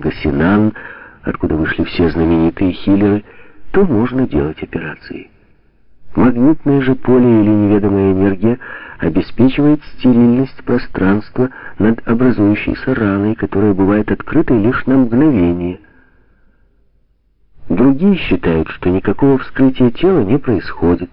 Пангасинан, откуда вышли все знаменитые хиллеры, то можно делать операции. Магнитное же поле или неведомая энергия обеспечивает стерильность пространства над образующейся раной, которая бывает открытой лишь на мгновение. Другие считают, что никакого вскрытия тела не происходит.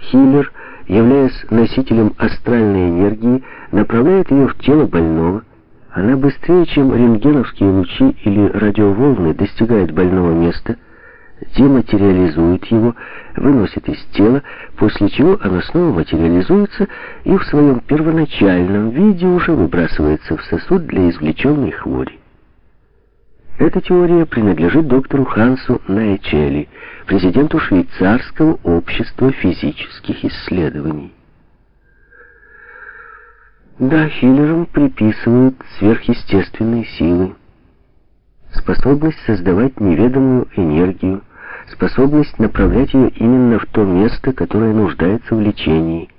Хиллер, являясь носителем астральной энергии, направляет ее в тело больного. Она быстрее, чем рентгеновские лучи или радиоволны, достигает больного места – дематериализует его, выносит из тела, после чего оно снова материализуется и в своем первоначальном виде уже выбрасывается в сосуд для извлеченной хвори. Эта теория принадлежит доктору Хансу Найчели, президенту швейцарского общества физических исследований. Да, хиллерам приписывают сверхъестественные силы, способность создавать неведомую энергию, способность направлять ее именно в то место, которое нуждается в лечении.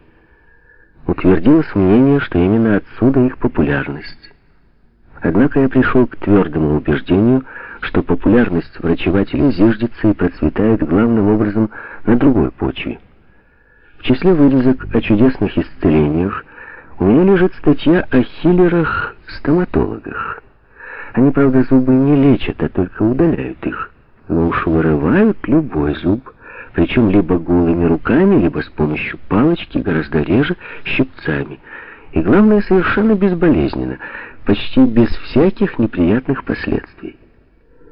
Утвердилось мнение, что именно отсюда их популярность. Однако я пришел к твердому убеждению, что популярность врачевателей зиждется и процветает главным образом на другой почве. В числе вырезок о чудесных исцелениях у меня лежит статья о хиллерах-стоматологах. Они, правда, зубы не лечат, а только удаляют их но уж вырывают любой зуб, причем либо голыми руками, либо с помощью палочки, гораздо реже щипцами. И главное, совершенно безболезненно, почти без всяких неприятных последствий.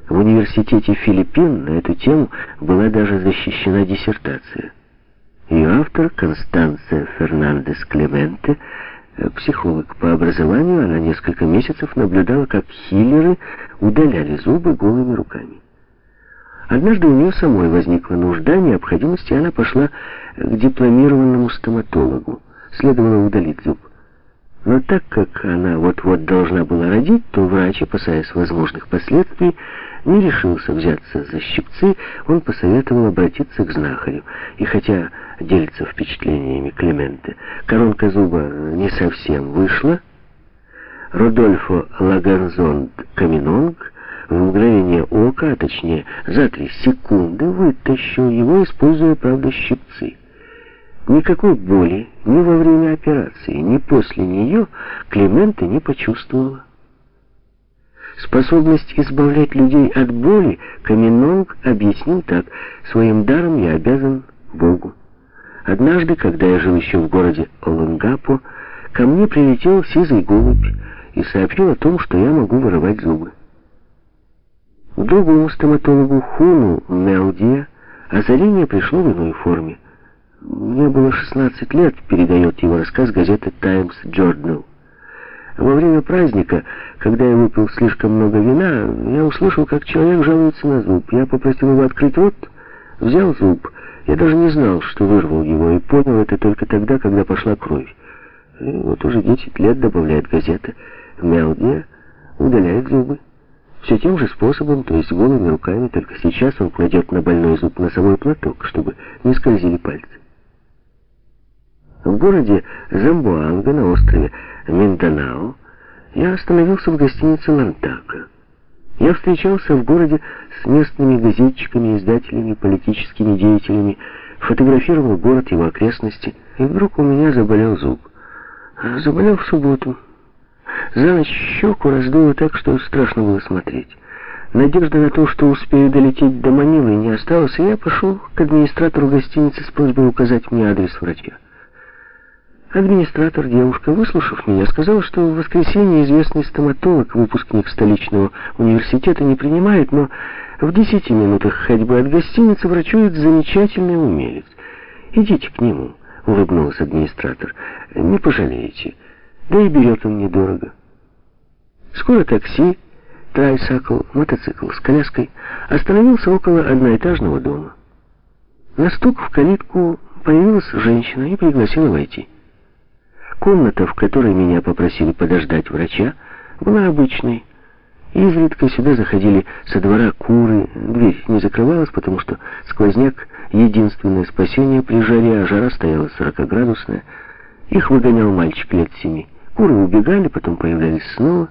В университете Филиппин на эту тему была даже защищена диссертация. Ее автор, Констанция Фернандес Клементе, психолог по образованию, она несколько месяцев наблюдала, как хиллеры удаляли зубы голыми руками. Однажды у нее самой возникла нужда, необходимость, и она пошла к дипломированному стоматологу. Следовало удалить зуб. Но так как она вот-вот должна была родить, то врач, опасаясь возможных последствий, не решился взяться за щипцы, он посоветовал обратиться к знахарю. И хотя делится впечатлениями Клименте, коронка зуба не совсем вышла, Родольфо Лаганзонд Каминонг в мгновение ока, а точнее за три секунды, вытащил его, используя, правда, щипцы. Никакой боли ни во время операции, ни после нее Климента не почувствовала. Способность избавлять людей от боли Каменонг объяснил так. «Своим даром я обязан Богу». Однажды, когда я жил еще в городе Олангапо, ко мне прилетел сизый голубь и сообщил о том, что я могу вырывать зубы. Другому стоматологу Хуну Мелдия озарение пришло в иной форме. Мне было 16 лет, передает его рассказ газеты «Таймс Journal». Во время праздника, когда я выпил слишком много вина, я услышал, как человек жалуется на зуб. Я попросил его открыть рот, взял зуб. Я даже не знал, что вырвал его, и понял это только тогда, когда пошла кровь. И вот уже 10 лет, добавляет газета, Мелдия удаляет зубы. Все тем же способом, то есть голыми руками, только сейчас он кладет на больной зуб носовой платок, чтобы не скользили пальцы. В городе Замбуанга на острове Минданао я остановился в гостинице Лантака. Я встречался в городе с местными газетчиками, издателями, политическими деятелями, фотографировал город, его окрестности, и вдруг у меня заболел зуб. Заболел в субботу. За ночь щеку раздуло так, что страшно было смотреть. Надежда на то, что успею долететь до Манилы, не осталось, и я пошел к администратору гостиницы с просьбой указать мне адрес врача. Администратор, девушка, выслушав меня, сказала, что в воскресенье известный стоматолог, выпускник столичного университета, не принимает, но в десяти минутах ходьбы от гостиницы врачует замечательный умелец. «Идите к нему», — улыбнулась администратор, — «не пожалеете». Да и берет он недорого. Скоро такси, трайсакл, мотоцикл с коляской остановился около одноэтажного дома. На стук в калитку появилась женщина и пригласила войти. Комната, в которой меня попросили подождать врача, была обычной. Изредка сюда заходили со двора куры, дверь не закрывалась, потому что сквозняк — единственное спасение при жаре, а жара стояла 40-градусная. Их выгонял мальчик лет семи. Куры убегали, потом появлялись снова.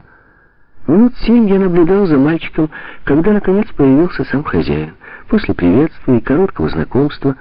Минут семь я наблюдал за мальчиком, когда наконец появился сам хозяин. После приветствия и короткого знакомства